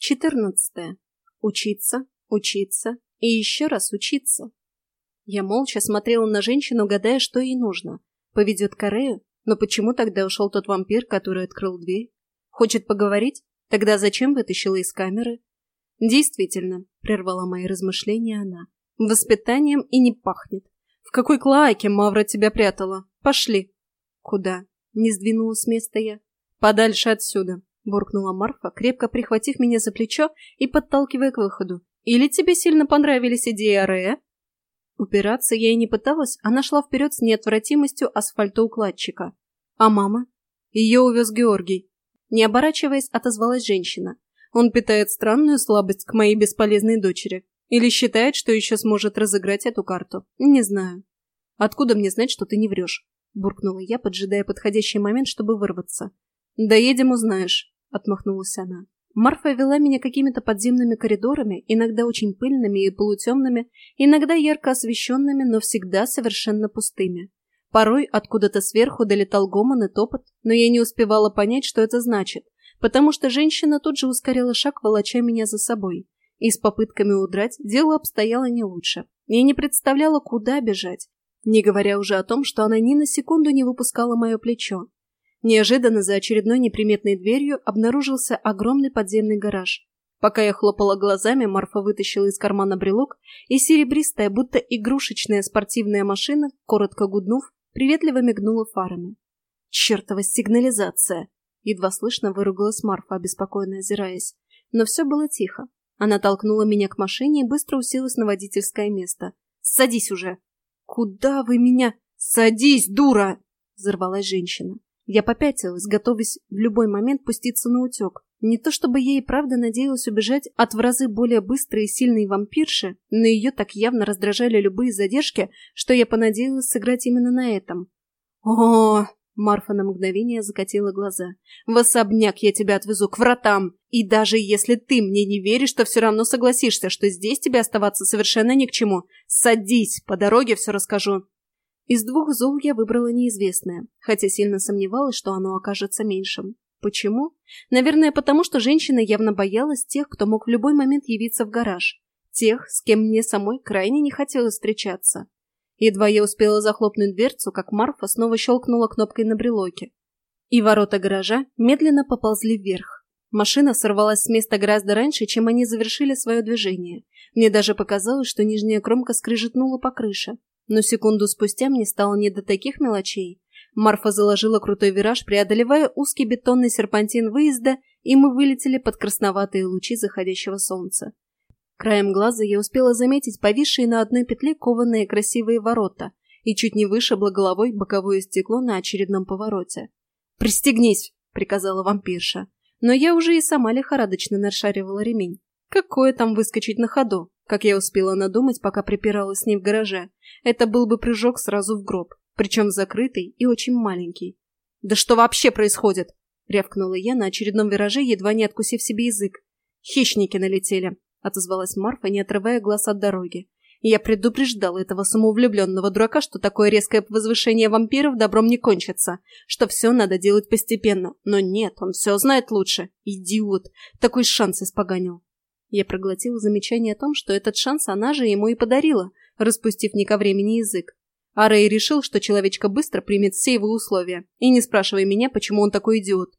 Глава 14. Учиться, учиться и еще раз учиться. Я молча смотрела на женщину, гадая, что ей нужно. Поведет Корею? Но почему тогда ушел тот вампир, который открыл дверь? Хочет поговорить? Тогда зачем вытащила из камеры? Действительно, прервала мои размышления она. Воспитанием и не пахнет. В какой клоаке Мавра тебя прятала? Пошли. Куда? Не сдвинулась с места я. Подальше отсюда, буркнула Марфа, крепко прихватив меня за плечо и подталкивая к выходу. Или тебе сильно понравились идеи Арея? Упираться я и не пыталась, она шла вперед с неотвратимостью асфальтоукладчика. А мама? Ее увез Георгий. Не оборачиваясь, отозвалась женщина. Он питает странную слабость к моей бесполезной дочери. Или считает, что еще сможет разыграть эту карту. Не знаю. Откуда мне знать, что ты не врешь? Буркнула я, поджидая подходящий момент, чтобы вырваться. «Доедем, узнаешь», — отмахнулась она. Марфа вела меня какими-то подземными коридорами, иногда очень пыльными и полутемными, иногда ярко освещенными, но всегда совершенно пустыми. Порой откуда-то сверху долетал гомон и топот, но я не успевала понять, что это значит, потому что женщина тут же ускорила шаг, волоча меня за собой. И с попытками удрать дело обстояло не лучше. Я не представляла, куда бежать, не говоря уже о том, что она ни на секунду не выпускала мое плечо. Неожиданно за очередной неприметной дверью обнаружился огромный подземный гараж. Пока я хлопала глазами, Марфа вытащила из кармана брелок, и серебристая, будто игрушечная спортивная машина, коротко гуднув, приветливо мигнула фарами. «Чертова сигнализация!» Едва слышно выругалась Марфа, обеспокоенно озираясь. Но все было тихо. Она толкнула меня к машине и быстро уселась на водительское место. «Садись уже!» «Куда вы меня?» «Садись, дура!» — взорвалась женщина. Я попятилась, готовясь в любой момент пуститься на утек. Не то чтобы я и правда надеялась убежать от в разы более быстрой и сильной вампирши, но ее так явно раздражали любые задержки, что я понадеялась сыграть именно на этом. о Марфа на мгновение закатила глаза. «В особняк я тебя отвезу, к вратам! И даже если ты мне не веришь, то все равно согласишься, что здесь тебе оставаться совершенно ни к чему. Садись, по дороге все расскажу!» Из двух зол я выбрала неизвестное, хотя сильно сомневалась, что оно окажется меньшим. Почему? Наверное, потому что женщина явно боялась тех, кто мог в любой момент явиться в гараж. Тех, с кем мне самой крайне не хотелось встречаться. Едва я успела захлопнуть дверцу, как Марфа снова щелкнула кнопкой на брелоке. И ворота гаража медленно поползли вверх. Машина сорвалась с места гораздо раньше, чем они завершили свое движение. Мне даже показалось, что нижняя кромка скрежетнула по крыше. Но секунду спустя мне стало не до таких мелочей. Марфа заложила крутой вираж, преодолевая узкий бетонный серпантин выезда, и мы вылетели под красноватые лучи заходящего солнца. Краем глаза я успела заметить повисшие на одной петле кованые красивые ворота и чуть не вышибла головой боковое стекло на очередном повороте. «Пристегнись!» — приказала вампирша. Но я уже и сама лихорадочно нашаривала ремень. Какое там выскочить на ходу? как я успела надумать, пока припиралась с ней в гараже. Это был бы прыжок сразу в гроб, причем закрытый и очень маленький. «Да что вообще происходит?» — рявкнула я на очередном вираже, едва не откусив себе язык. «Хищники налетели», — отозвалась Марфа, не отрывая глаз от дороги. Я предупреждала этого самовлюбленного дурака, что такое резкое возвышение вампиров добром не кончится, что все надо делать постепенно. Но нет, он все знает лучше. Идиот. Такой шанс испоганил. Я проглотила замечание о том, что этот шанс она же ему и подарила, распустив не ко времени язык. А Рэй решил, что человечка быстро примет все его условия, и не спрашивая меня, почему он такой идиот.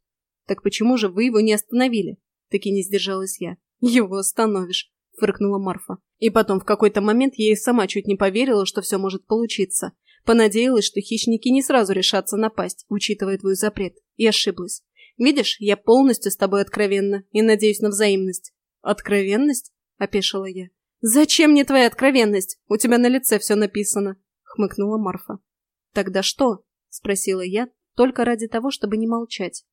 «Так почему же вы его не остановили?» Таки не сдержалась я. «Его остановишь», — фыркнула Марфа. И потом в какой-то момент я и сама чуть не поверила, что все может получиться. Понадеялась, что хищники не сразу решатся напасть, учитывая твой запрет. И ошиблась. Видишь, я полностью с тобой откровенна и надеюсь на взаимность. «Откровенность?» — опешила я. «Зачем мне твоя откровенность? У тебя на лице все написано», — хмыкнула Марфа. «Тогда что?» — спросила я, только ради того, чтобы не молчать.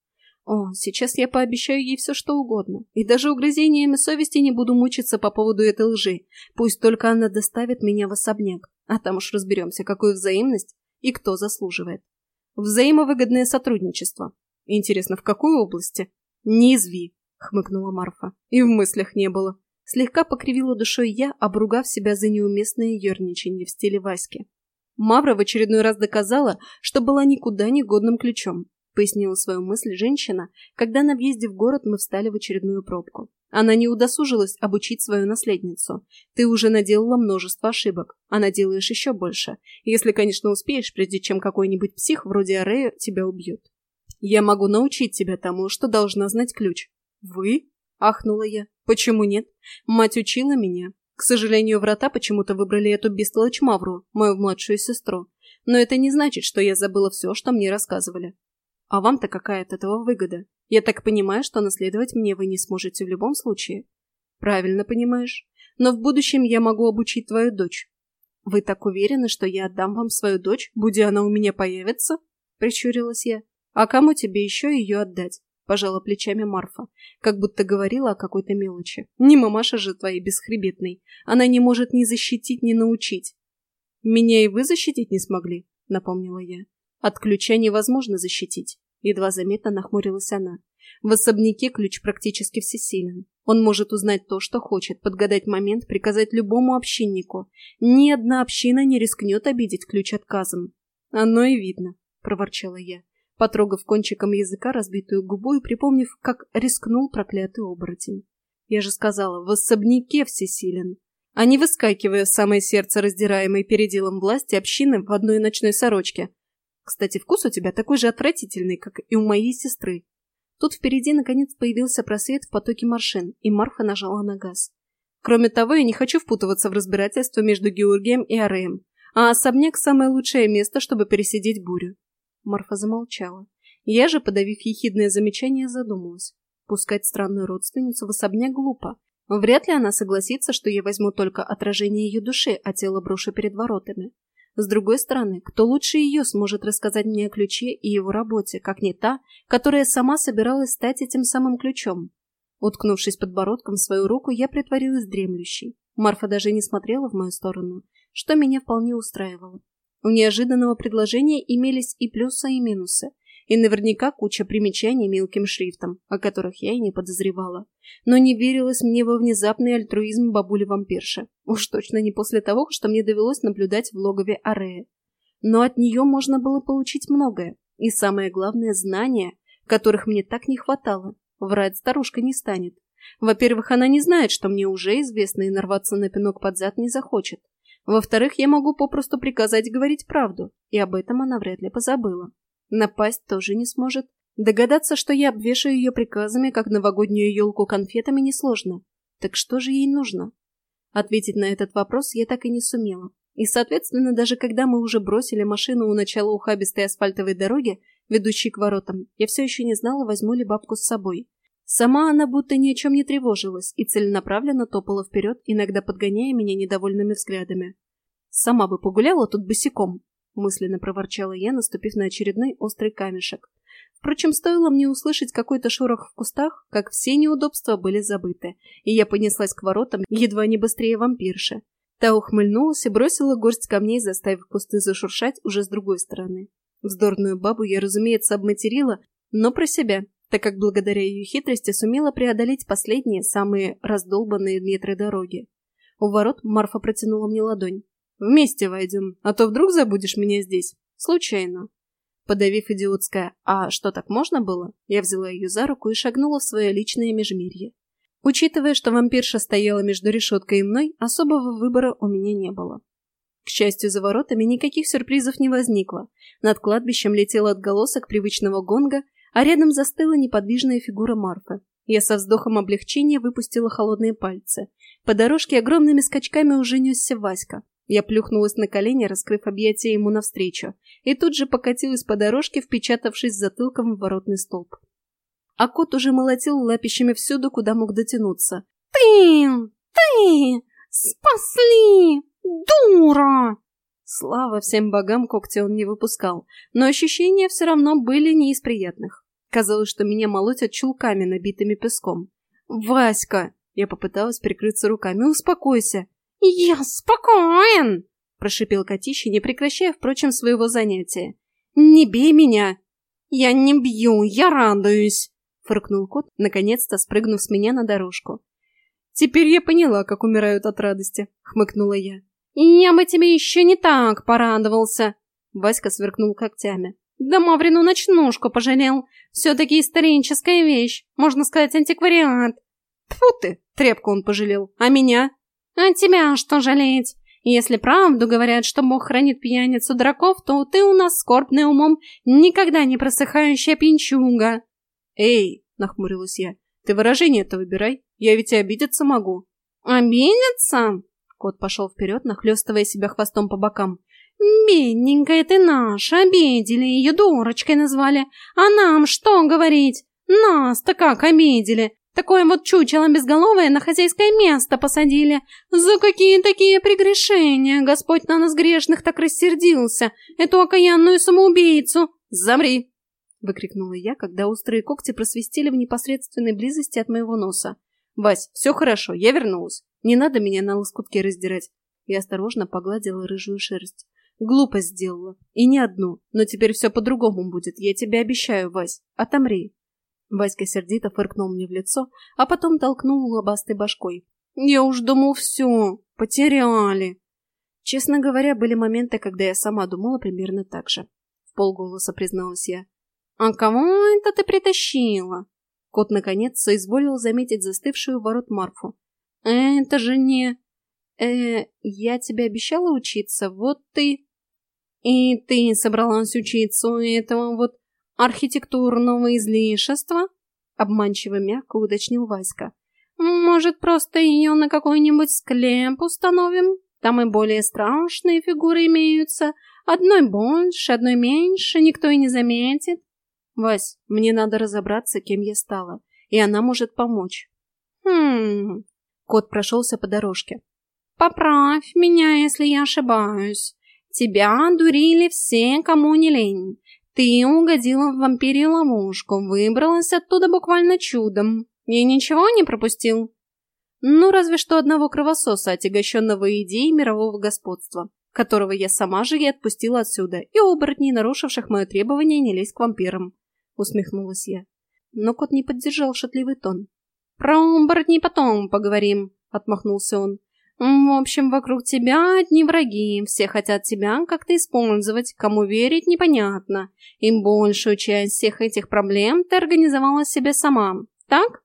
«О, сейчас я пообещаю ей все, что угодно, и даже угрызениями совести не буду мучиться по поводу этой лжи. Пусть только она доставит меня в особняк, а там уж разберемся, какую взаимность и кто заслуживает. Взаимовыгодное сотрудничество. Интересно, в какой области? Не изви. — хмыкнула Марфа. «И в мыслях не было». Слегка покривила душой я, обругав себя за неуместное ерничание в стиле Васьки. Мавра в очередной раз доказала, что была никуда не годным ключом. пояснила свою мысль женщина, когда на въезде в город мы встали в очередную пробку. Она не удосужилась обучить свою наследницу. Ты уже наделала множество ошибок, а наделаешь еще больше, если, конечно, успеешь, прежде чем какой-нибудь псих вроде Арея тебя убьет. Я могу научить тебя тому, что должна знать ключ. Вы? Ахнула я. Почему нет? Мать учила меня. К сожалению, врата почему-то выбрали эту бестолочь Мавру, мою младшую сестру. Но это не значит, что я забыла все, что мне рассказывали. А вам-то какая от этого выгода? Я так понимаю, что наследовать мне вы не сможете в любом случае. Правильно понимаешь. Но в будущем я могу обучить твою дочь. Вы так уверены, что я отдам вам свою дочь, будь она у меня появится? Прищурилась я. А кому тебе еще ее отдать? Пожала плечами Марфа, как будто говорила о какой-то мелочи. Не мамаша же твоей бесхребетной. Она не может ни защитить, ни научить. Меня и вы защитить не смогли, напомнила я. От ключа невозможно защитить. Едва заметно нахмурилась она. В особняке ключ практически всесилен. Он может узнать то, что хочет, подгадать момент, приказать любому общиннику. Ни одна община не рискнет обидеть ключ отказом. Оно и видно, проворчала я, потрогав кончиком языка разбитую губу и припомнив, как рискнул проклятый оборотень. Я же сказала, в особняке всесилен, а не выскакивая в самое сердце раздираемой переделом власти общины в одной ночной сорочке, кстати, вкус у тебя такой же отвратительный, как и у моей сестры. Тут впереди наконец появился просвет в потоке машин, и Марфа нажала на газ. Кроме того, я не хочу впутываться в разбирательство между Георгием и Ареем, а особняк – самое лучшее место, чтобы пересидеть бурю. Марфа замолчала. Я же, подавив ехидное замечание, задумалась. Пускать странную родственницу в особняк глупо. Вряд ли она согласится, что я возьму только отражение ее души, а тело брошу перед воротами. С другой стороны, кто лучше ее сможет рассказать мне о ключе и его работе, как не та, которая сама собиралась стать этим самым ключом? Уткнувшись подбородком в свою руку, я притворилась дремлющей. Марфа даже не смотрела в мою сторону, что меня вполне устраивало. У неожиданного предложения имелись и плюсы, и минусы, и наверняка куча примечаний мелким шрифтом, о которых я и не подозревала. Но не верилось мне во внезапный альтруизм бабули-вампирши. Уж точно не после того, что мне довелось наблюдать в логове Арея. Но от нее можно было получить многое. И самое главное – знания, которых мне так не хватало. Врать старушка не станет. Во-первых, она не знает, что мне уже известно, и нарваться на пинок под зад не захочет. Во-вторых, я могу попросту приказать говорить правду, и об этом она вряд ли позабыла. Напасть тоже не сможет. Догадаться, что я обвешаю ее приказами, как новогоднюю елку конфетами, несложно. Так что же ей нужно? Ответить на этот вопрос я так и не сумела. И, соответственно, даже когда мы уже бросили машину у начала ухабистой асфальтовой дороги, ведущей к воротам, я все еще не знала, возьму ли бабку с собой. Сама она будто ни о чем не тревожилась и целенаправленно топала вперед, иногда подгоняя меня недовольными взглядами. Сама бы погуляла тут босиком, мысленно проворчала я, наступив на очередной острый камешек. Впрочем, стоило мне услышать какой-то шорох в кустах, как все неудобства были забыты, и я понеслась к воротам едва не быстрее вампирши. Та ухмыльнулась и бросила горсть камней, заставив кусты зашуршать уже с другой стороны. Вздорную бабу я, разумеется, обматерила, но про себя, так как благодаря ее хитрости сумела преодолеть последние, самые раздолбанные метры дороги. У ворот Марфа протянула мне ладонь. Вместе войдем, а то вдруг забудешь меня здесь. Случайно. Подавив идиотское «А что, так можно было?», я взяла ее за руку и шагнула в свое личное межмирье. Учитывая, что вампирша стояла между решеткой и мной, особого выбора у меня не было. К счастью, за воротами никаких сюрпризов не возникло. Над кладбищем летел отголосок привычного гонга, а рядом застыла неподвижная фигура Марфы. Я со вздохом облегчения выпустила холодные пальцы. По дорожке огромными скачками уже несся Васька. Я плюхнулась на колени, раскрыв объятия ему навстречу, и тут же покатилась по дорожке, впечатавшись затылком в воротный столб. А кот уже молотил лапищами всюду, куда мог дотянуться. «Ты! Ты! Спасли! Дура!» Слава всем богам, когти он не выпускал, но ощущения все равно были не из приятных. Казалось, что меня молотят чулками, набитыми песком. «Васька!» Я попыталась прикрыться руками. «Успокойся!» «Я спокоен!» – прошипел котище, не прекращая, впрочем, своего занятия. «Не бей меня!» «Я не бью, я радуюсь!» – фыркнул кот, наконец-то спрыгнув с меня на дорожку. «Теперь я поняла, как умирают от радости», — хмыкнула я. «Я бы тебе еще не так порадовался!» Васька сверкнул когтями. Да Маврину ночнушку пожалел. Все-таки историческая вещь, можно сказать, антиквариат. Тфу ты, трепку он пожалел. А меня? А тебя что жалеть? Если правду говорят, что Бог хранит пьяницу драков, то ты у нас скорбный умом, никогда не просыхающая пинчуга. Эй, нахмурилась я, ты выражение это выбирай, я ведь и обидеться могу. Обидеться? Кот пошел вперед, нахлестывая себя хвостом по бокам. «Бедненькая ты наша, обидели, ее дурочкой назвали. А нам что говорить? Нас-то как обидели? Такое вот чучело безголовое на хозяйское место посадили. За какие такие прегрешения? Господь на нас грешных так рассердился. Эту окаянную самоубийцу. Замри!» Выкрикнула я, когда острые когти просвистели в непосредственной близости от моего носа. «Вась, все хорошо, я вернулась. Не надо меня на лоскутки раздирать». Я осторожно погладила рыжую шерсть. Глупость сделала. И не одну. Но теперь все по-другому будет. Я тебе обещаю, Вась. Отомри. Васька сердито фыркнул мне в лицо, а потом толкнул лобастой башкой. «Я уж думал, все, потеряли!» Честно говоря, были моменты, когда я сама думала примерно так же. В полголоса призналась я. «А кого это ты притащила?» Кот, наконец, соизволил заметить застывшую ворот Марфу. «Это же не...» «Э, я тебе обещала учиться, вот ты...» «И ты собралась учиться у этого вот архитектурного излишества?» Обманчиво мягко уточнил Васька. «Может, просто ее на какой-нибудь склеп установим? Там и более страшные фигуры имеются. Одной больше, одной меньше, никто и не заметит». «Вась, мне надо разобраться, кем я стала, и она может помочь». «Хм...» Кот прошелся по дорожке. «Поправь меня, если я ошибаюсь. Тебя дурили все, кому не лень. Ты угодила в вампире ловушку, выбралась оттуда буквально чудом. Я ничего не пропустил? Ну, разве что одного кровососа, отягощенного идеей мирового господства, которого я сама же и отпустила отсюда, и оборотней, нарушивших мое требование не лезть к вампирам. Усмехнулась я. Но кот не поддержал шутливый тон. «Про оборотней потом поговорим», — отмахнулся он. В общем, вокруг тебя одни враги, все хотят тебя как-то использовать, кому верить непонятно. И большую часть всех этих проблем ты организовала себе сама, так?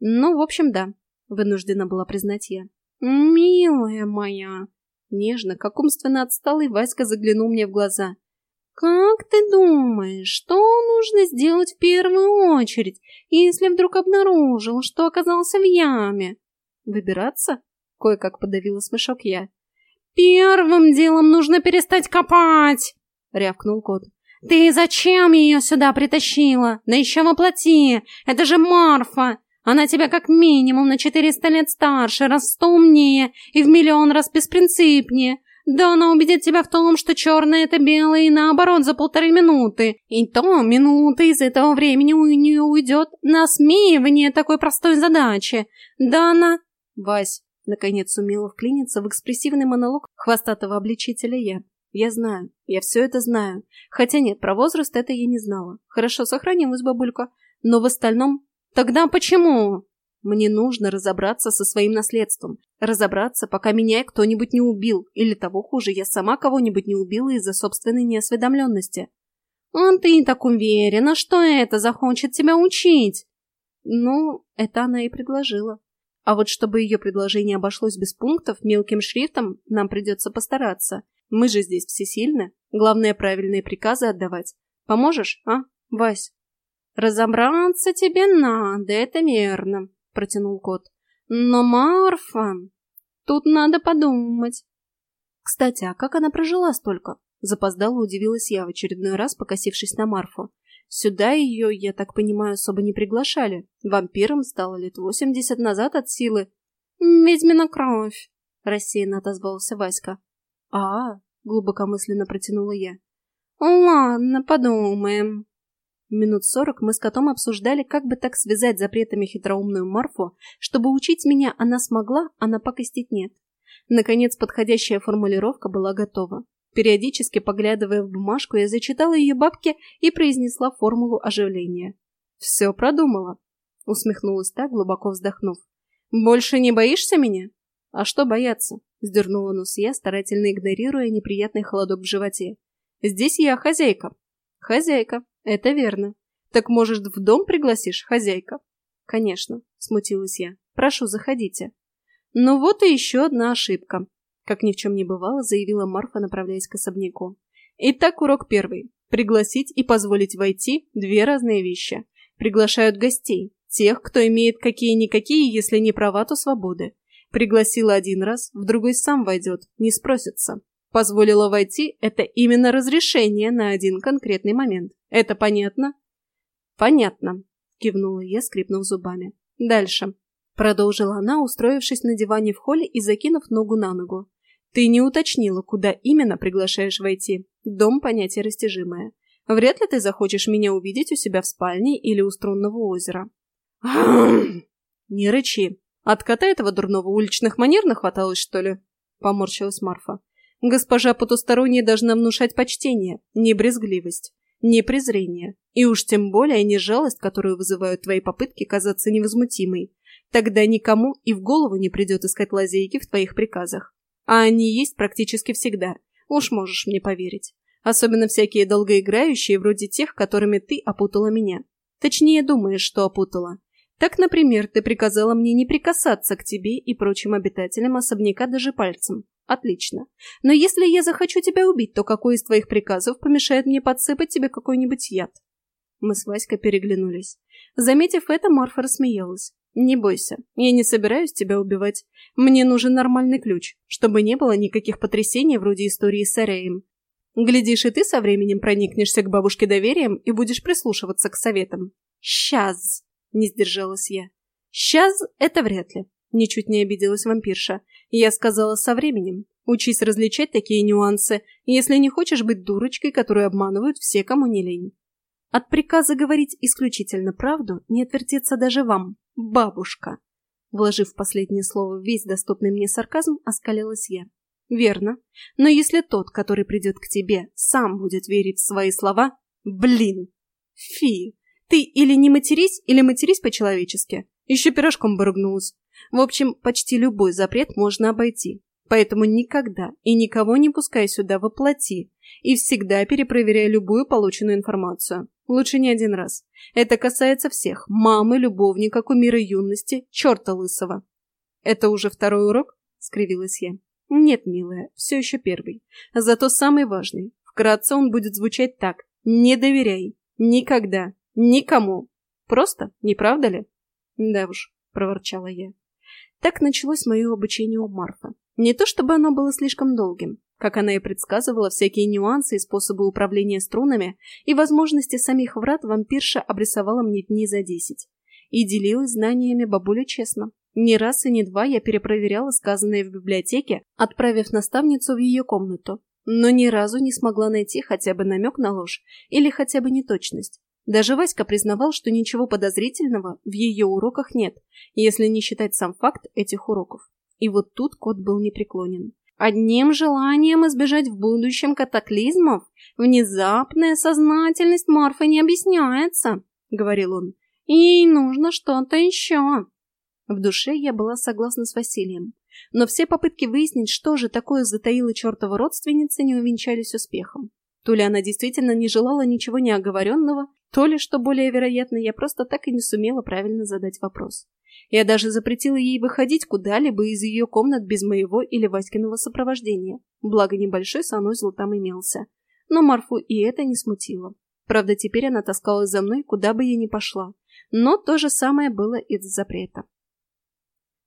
Ну, в общем, да, вынуждена была признать я. Милая моя, нежно, как умственно отсталый Васька заглянул мне в глаза. «Как ты думаешь, что нужно сделать в первую очередь, если вдруг обнаружил, что оказался в яме? Выбираться?» Кое-как подавила смешок я. «Первым делом нужно перестать копать!» — рявкнул кот. «Ты зачем ее сюда притащила? Да еще воплоти! Это же Марфа! Она тебя как минимум на четыреста лет старше, раз сто умнее и в миллион раз беспринципнее. Да она убедит тебя в том, что черное — это белое, и наоборот, за полторы минуты. И то минуты из этого времени у нее уйдет на смеивание такой простой задачи. Да она... Вась, Наконец сумела вклиниться в экспрессивный монолог хвостатого обличителя я. Я знаю, я все это знаю. Хотя нет, про возраст это я не знала. Хорошо сохранилась бабулька. Но в остальном... Тогда почему? Мне нужно разобраться со своим наследством. Разобраться, пока меня кто-нибудь не убил. Или того хуже, я сама кого-нибудь не убила из-за собственной неосведомленности. А ты так уверена, что это захочет тебя учить? Ну, это она и предложила. А вот чтобы ее предложение обошлось без пунктов, мелким шрифтом, нам придется постараться. Мы же здесь всесильны. Главное, правильные приказы отдавать. Поможешь, а, Вась? Разобраться тебе надо, это верно, протянул кот. Но Марфа... Тут надо подумать. Кстати, а как она прожила столько? Запоздала удивилась я в очередной раз, покосившись на Марфу. Сюда ее, я так понимаю, особо не приглашали. Вампиром стало лет восемьдесят назад от силы. «Ведьмина кровь», — рассеянно отозвался Васька. «А, — глубокомысленно протянула я. «Ладно, подумаем». Минут сорок мы с котом обсуждали, как бы так связать запретами хитроумную Марфу, чтобы учить меня она смогла, а напакостить нет. Наконец, подходящая формулировка была готова. Периодически поглядывая в бумажку, я зачитала ее бабке и произнесла формулу оживления. «Все продумала», — усмехнулась так, глубоко вздохнув. «Больше не боишься меня?» «А что бояться?» — сдернула нос я, старательно игнорируя неприятный холодок в животе. «Здесь я хозяйка». Хозяйка, это верно. Так, может, в дом пригласишь, хозяйка? Конечно, смутилась я. Прошу, заходите. Ну вот и еще одна ошибка. Как ни в чем не бывало, заявила Марфа, направляясь к особняку. Итак, урок первый. Пригласить и позволить войти – две разные вещи. Приглашают гостей, тех, кто имеет какие-никакие, если не права, то свободы. Пригласила один раз, в другой сам войдет, не спросится. Позволила войти – это именно разрешение на один конкретный момент. Это понятно? Понятно, кивнула я, скрипнув зубами. Дальше. Продолжила она, устроившись на диване в холле и закинув ногу на ногу. Ты не уточнила, куда именно приглашаешь войти. Дом – понятие растяжимое. Вряд ли ты захочешь меня увидеть у себя в спальне или у струнного озера. Не рычи. От кота этого дурного уличных манер нахваталось, что ли? Поморщилась Марфа. Госпожа потусторонняя должна внушать почтение, не брезгливость, не презрение, и уж тем более не жалость, которую вызывают твои попытки казаться невозмутимой. Тогда никому и в голову не придет искать лазейки в твоих приказах. А они есть практически всегда. Уж можешь мне поверить. Особенно всякие долгоиграющие, вроде тех, которыми ты опутала меня. Точнее, думаешь, что опутала. Так, например, ты приказала мне не прикасаться к тебе и прочим обитателям особняка даже пальцем. Отлично. Но если я захочу тебя убить, то какой из твоих приказов помешает мне подсыпать тебе какой-нибудь яд? Мы с Васькой переглянулись. Заметив это, Марфа рассмеялась. «Не бойся, я не собираюсь тебя убивать. Мне нужен нормальный ключ, чтобы не было никаких потрясений вроде истории с Ареем. Глядишь, и ты со временем проникнешься к бабушке доверием и будешь прислушиваться к советам. Сейчас!» — не сдержалась я. «Сейчас — это вряд ли», — ничуть не обиделась вампирша. «Я сказала со временем. Учись различать такие нюансы, если не хочешь быть дурочкой, которую обманывают все, кому не лень. От приказа говорить исключительно правду не отвертеться даже вам, бабушка. Вложив последнее слово в весь доступный мне сарказм, оскалилась я. Верно. Но если тот, который придет к тебе, сам будет верить в свои слова, блин. Фи. Ты или не матерись, или матерись по-человечески. Еще пирожком бы ругнулась. В общем, почти любой запрет можно обойти. Поэтому никогда и никого не пускай сюда воплоти. И всегда перепроверяй любую полученную информацию. Лучше не один раз. Это касается всех. Мамы, любовника, кумира юности, черта лысого. Это уже второй урок? Скривилась я. Нет, милая, все еще первый. Зато самый важный. Вкратце он будет звучать так. Не доверяй. Никогда. Никому. Просто, не правда ли? Да уж, проворчала я. Так началось мое обучение у Марфа. Не то чтобы оно было слишком долгим. Как она и предсказывала, всякие нюансы и способы управления струнами и возможности самих врат вампирша обрисовала мне дни за десять. И делилась знаниями бабуля честно. Ни раз и ни два я перепроверяла сказанное в библиотеке, отправив наставницу в ее комнату, но ни разу не смогла найти хотя бы намек на ложь или хотя бы неточность. Даже Васька признавал, что ничего подозрительного в ее уроках нет, если не считать сам факт этих уроков. И вот тут кот был непреклонен. Одним желанием избежать в будущем катаклизмов внезапная сознательность Марфы не объясняется, — говорил он. Ей нужно что-то еще. В душе я была согласна с Василием. Но все попытки выяснить, что же такое затаила чертова родственница, не увенчались успехом. То ли она действительно не желала ничего неоговоренного, то ли, что более вероятно, я просто так и не сумела правильно задать вопрос. Я даже запретила ей выходить куда-либо из ее комнат без моего или Васькиного сопровождения, благо небольшой санузел там имелся. Но Марфу и это не смутило. Правда, теперь она таскалась за мной, куда бы я ни пошла. Но то же самое было из-за запрета.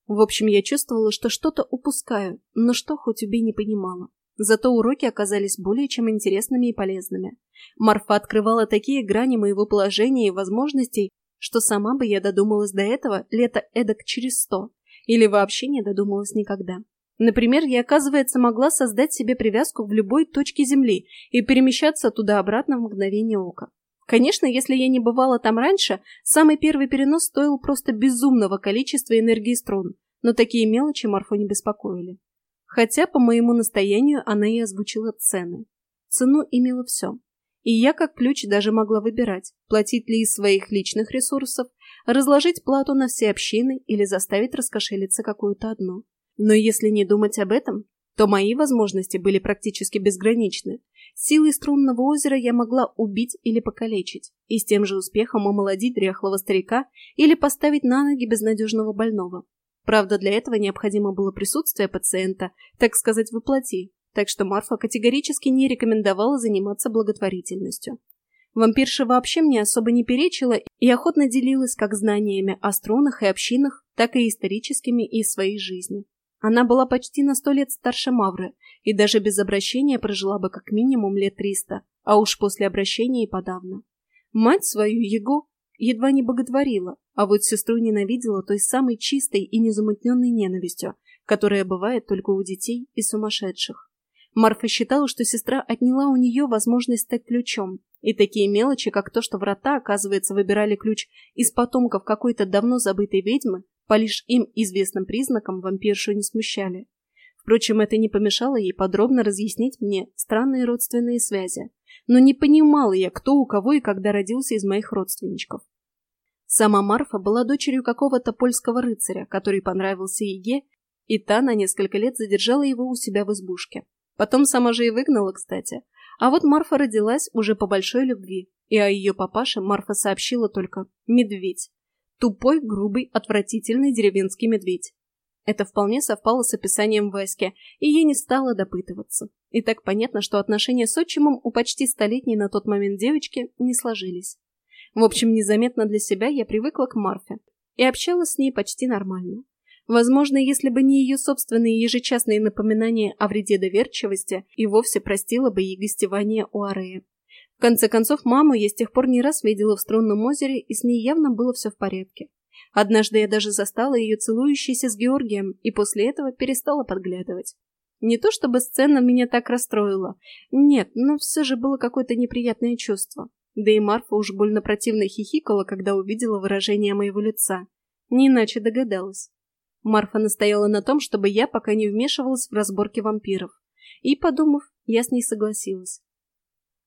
В общем, я чувствовала, что что-то упускаю, но что хоть убей не понимала. Зато уроки оказались более чем интересными и полезными. Марфа открывала такие грани моего положения и возможностей, что сама бы я додумалась до этого лето эдак через сто, или вообще не додумалась никогда. Например, я, оказывается, могла создать себе привязку в любой точке Земли и перемещаться туда-обратно в мгновение ока. Конечно, если я не бывала там раньше, самый первый перенос стоил просто безумного количества энергии струн, но такие мелочи Марфу не беспокоили. Хотя, по моему настоянию, она и озвучила цены. Цену имела все. И я как ключ даже могла выбирать, платить ли из своих личных ресурсов, разложить плату на все общины или заставить раскошелиться какую-то одну. Но если не думать об этом, то мои возможности были практически безграничны. Силой струнного озера я могла убить или покалечить, и с тем же успехом омолодить дряхлого старика или поставить на ноги безнадежного больного. Правда, для этого необходимо было присутствие пациента, так сказать, воплоти, так что Марфа категорически не рекомендовала заниматься благотворительностью. Вампирша вообще мне особо не перечила и охотно делилась как знаниями о струнах и общинах, так и историческими из своей жизни. Она была почти на сто лет старше Мавры и даже без обращения прожила бы как минимум лет триста, а уж после обращения и подавно. Мать свою, Его, едва не боготворила, а вот сестру ненавидела той самой чистой и незамутненной ненавистью, которая бывает только у детей и сумасшедших. Марфа считала, что сестра отняла у нее возможность стать ключом, и такие мелочи, как то, что врата, оказывается, выбирали ключ из потомков какой-то давно забытой ведьмы, по лишь им известным признакам вампиршу не смущали. Впрочем, это не помешало ей подробно разъяснить мне странные родственные связи. Но не понимала я, кто у кого и когда родился из моих родственничков. Сама Марфа была дочерью какого-то польского рыцаря, который понравился Еге, и та на несколько лет задержала его у себя в избушке. Потом сама же и выгнала, кстати. А вот Марфа родилась уже по большой любви, и о ее папаше Марфа сообщила только «медведь». Тупой, грубый, отвратительный деревенский медведь. Это вполне совпало с описанием Васьки, и я не стала допытываться. И так понятно, что отношения с отчимом у почти столетней на тот момент девочки не сложились. В общем, незаметно для себя я привыкла к Марфе и общалась с ней почти нормально. Возможно, если бы не ее собственные ежечасные напоминания о вреде доверчивости, и вовсе простила бы ей гостевание у Арея. В конце концов, маму я с тех пор не раз видела в струнном озере, и с ней явно было все в порядке. Однажды я даже застала ее целующейся с Георгием, и после этого перестала подглядывать. Не то чтобы сцена меня так расстроила. Нет, но все же было какое-то неприятное чувство. Да и Марфа уж больно противно хихикала, когда увидела выражение моего лица. Не иначе догадалась. Марфа настояла на том, чтобы я пока не вмешивалась в разборки вампиров. И, подумав, я с ней согласилась.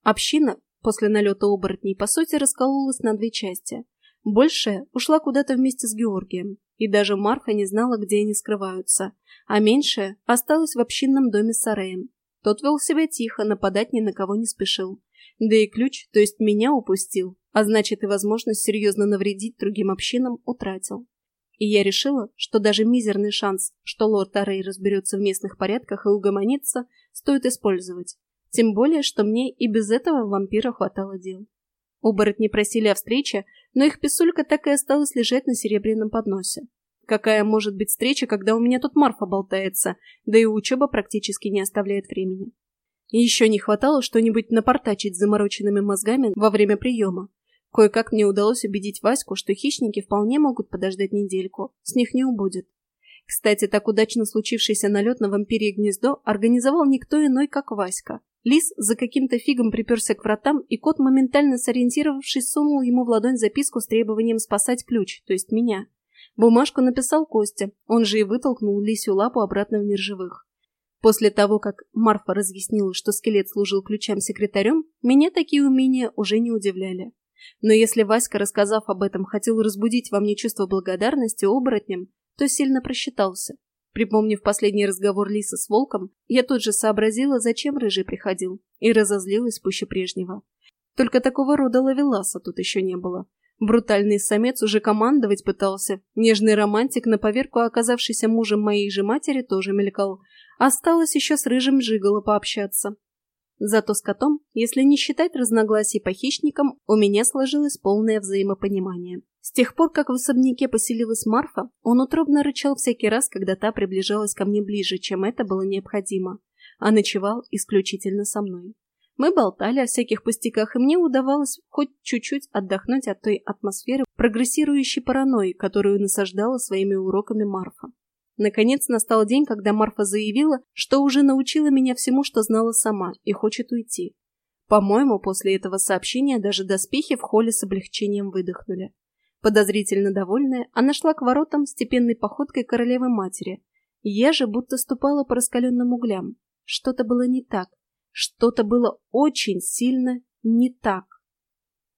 Община после налета оборотней, по сути, раскололась на две части. Большая ушла куда-то вместе с Георгием, и даже Марфа не знала, где они скрываются, а меньшая осталась в общинном доме с Ареем. Тот вел себя тихо, нападать ни на кого не спешил. Да и ключ, то есть меня упустил, а значит и возможность серьезно навредить другим общинам утратил. И я решила, что даже мизерный шанс, что лорд Арей разберется в местных порядках и угомонится, стоит использовать. Тем более, что мне и без этого вампира хватало дел. Оборотни просили о встрече, но их писулька так и осталась лежать на серебряном подносе. Какая может быть встреча, когда у меня тут Марфа болтается, да и учеба практически не оставляет времени. Еще не хватало что-нибудь напортачить с замороченными мозгами во время приема. Кое-как мне удалось убедить Ваську, что хищники вполне могут подождать недельку, с них не убудет. Кстати, так удачно случившийся налет на вампирье гнездо организовал никто иной, как Васька. Лис за каким-то фигом приперся к вратам, и кот, моментально сориентировавшись, сунул ему в ладонь записку с требованием спасать ключ, то есть меня. Бумажку написал Костя, он же и вытолкнул лисью лапу обратно в мир живых. После того, как Марфа разъяснила, что скелет служил ключам-секретарем, меня такие умения уже не удивляли. Но если Васька, рассказав об этом, хотел разбудить во мне чувство благодарности оборотням, то сильно просчитался. Припомнив последний разговор Лисы с волком, я тут же сообразила, зачем Рыжий приходил, и разозлилась пуще прежнего. Только такого рода ловеласа тут еще не было. Брутальный самец уже командовать пытался, нежный романтик, на поверку оказавшийся мужем моей же матери, тоже мелькал. Осталось еще с Рыжим Жигало пообщаться. Зато с котом, если не считать разногласий по хищникам, у меня сложилось полное взаимопонимание. С тех пор, как в особняке поселилась Марфа, он утробно рычал всякий раз, когда та приближалась ко мне ближе, чем это было необходимо, а ночевал исключительно со мной. Мы болтали о всяких пустяках, и мне удавалось хоть чуть-чуть отдохнуть от той атмосферы прогрессирующей паранойи, которую насаждала своими уроками Марфа. Наконец настал день, когда Марфа заявила, что уже научила меня всему, что знала сама, и хочет уйти. По-моему, после этого сообщения даже доспехи в холле с облегчением выдохнули. Подозрительно довольная, она шла к воротам степенной походкой королевы-матери. Я же будто ступала по раскаленным углям. Что-то было не так. Что-то было очень сильно не так.